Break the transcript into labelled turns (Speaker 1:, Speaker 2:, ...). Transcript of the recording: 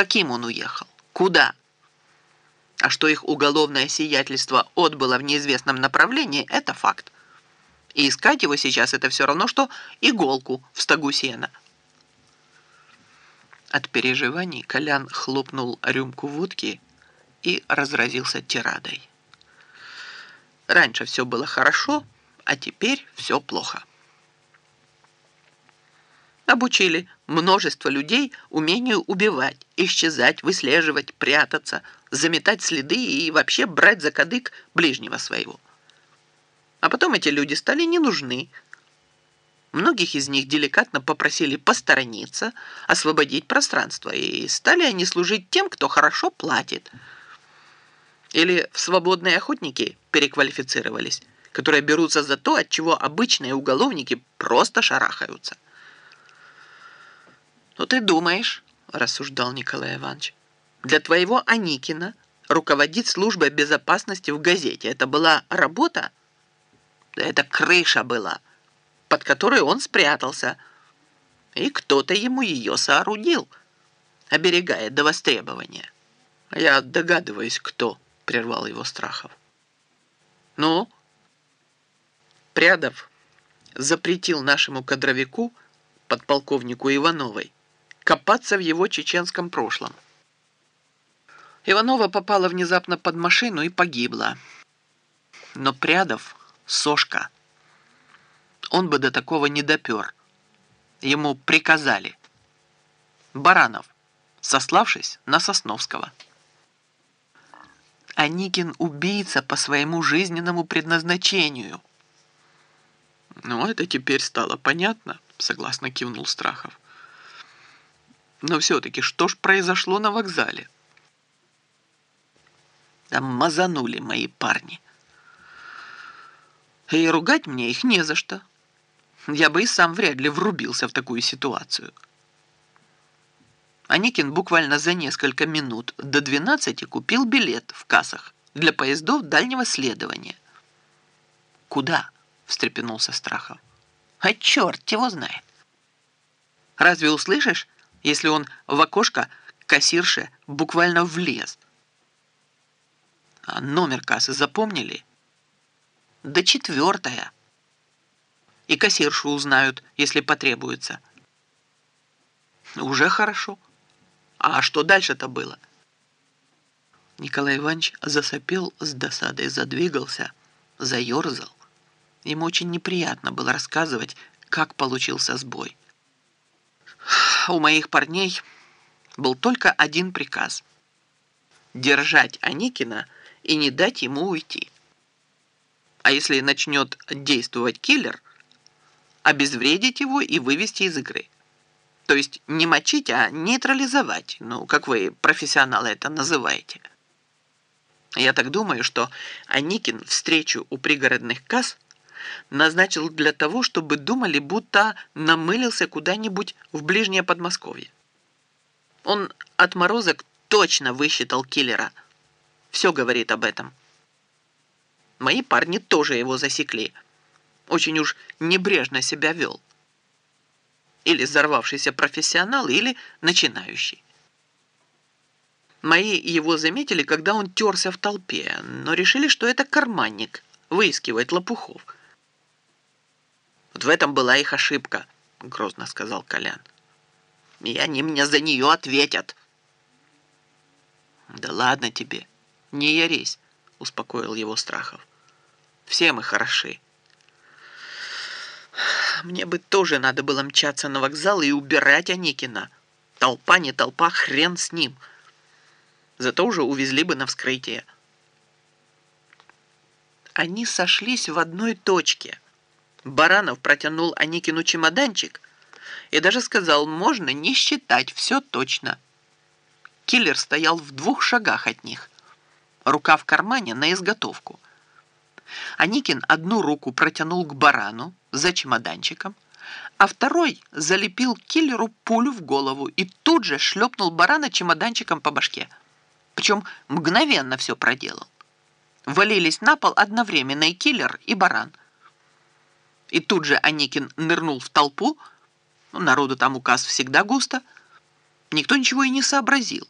Speaker 1: каким он уехал? Куда? А что их уголовное сиятельство отбыло в неизвестном направлении, это факт. И искать его сейчас это все равно, что иголку в стогу сена. От переживаний Колян хлопнул рюмку водки и разразился тирадой. Раньше все было хорошо, а теперь все плохо. Обучили множество людей умению убивать, исчезать, выслеживать, прятаться, заметать следы и вообще брать за кадык ближнего своего. А потом эти люди стали не нужны. Многих из них деликатно попросили посторониться, освободить пространство, и стали они служить тем, кто хорошо платит. Или в свободные охотники переквалифицировались, которые берутся за то, от чего обычные уголовники просто шарахаются. «Ну ты думаешь», — рассуждал Николай Иванович, «для твоего Аникина руководить службой безопасности в газете. Это была работа? Да это крыша была, под которой он спрятался. И кто-то ему ее соорудил, оберегая до востребования. Я догадываюсь, кто, прервал его Страхов. Ну, Прядов запретил нашему кадровику, подполковнику Ивановой, копаться в его чеченском прошлом. Иванова попала внезапно под машину и погибла. Но Прядов — сошка. Он бы до такого не допер. Ему приказали. Баранов, сославшись на Сосновского. Аникин убийца по своему жизненному предназначению. Ну, это теперь стало понятно, согласно кивнул Страхов. Но все-таки что ж произошло на вокзале? Там мазанули мои парни. И ругать мне их не за что. Я бы и сам вряд ли врубился в такую ситуацию. Аникин буквально за несколько минут до 12 купил билет в кассах для поездов дальнего следования. «Куда?» – встрепенулся Страхов. «А черт его знает!» «Разве услышишь?» Если он в окошко кассирше буквально влез. А номер кассы запомнили? Да четвертая. И кассиршу узнают, если потребуется. Уже хорошо. А что дальше-то было? Николай Иванович засопел с досадой, задвигался, заерзал. Ему очень неприятно было рассказывать, как получился сбой у моих парней был только один приказ – держать Аникина и не дать ему уйти. А если начнет действовать киллер, обезвредить его и вывести из игры. То есть не мочить, а нейтрализовать, ну, как вы, профессионалы, это называете. Я так думаю, что Аникин встречу у пригородных касс – назначил для того, чтобы думали, будто намылился куда-нибудь в ближнее Подмосковье. Он отморозок точно высчитал киллера. Все говорит об этом. Мои парни тоже его засекли. Очень уж небрежно себя вел. Или взорвавшийся профессионал, или начинающий. Мои его заметили, когда он терся в толпе, но решили, что это карманник, выискивает лопухов. Вот в этом была их ошибка, грозно сказал Колян. И они мне за нее ответят. Да ладно тебе, не ярись, успокоил его Страхов. Все мы хороши. Мне бы тоже надо было мчаться на вокзал и убирать Аникина. Толпа не толпа, хрен с ним. Зато уже увезли бы на вскрытие. Они сошлись в одной точке – Баранов протянул Аникину чемоданчик и даже сказал, можно не считать, все точно. Киллер стоял в двух шагах от них. Рука в кармане на изготовку. Аникин одну руку протянул к барану за чемоданчиком, а второй залепил киллеру пулю в голову и тут же шлепнул барана чемоданчиком по башке. Причем мгновенно все проделал. Валились на пол одновременно и киллер, и баран. И тут же Аникин нырнул в толпу, ну, народу там указ всегда густо, никто ничего и не сообразил.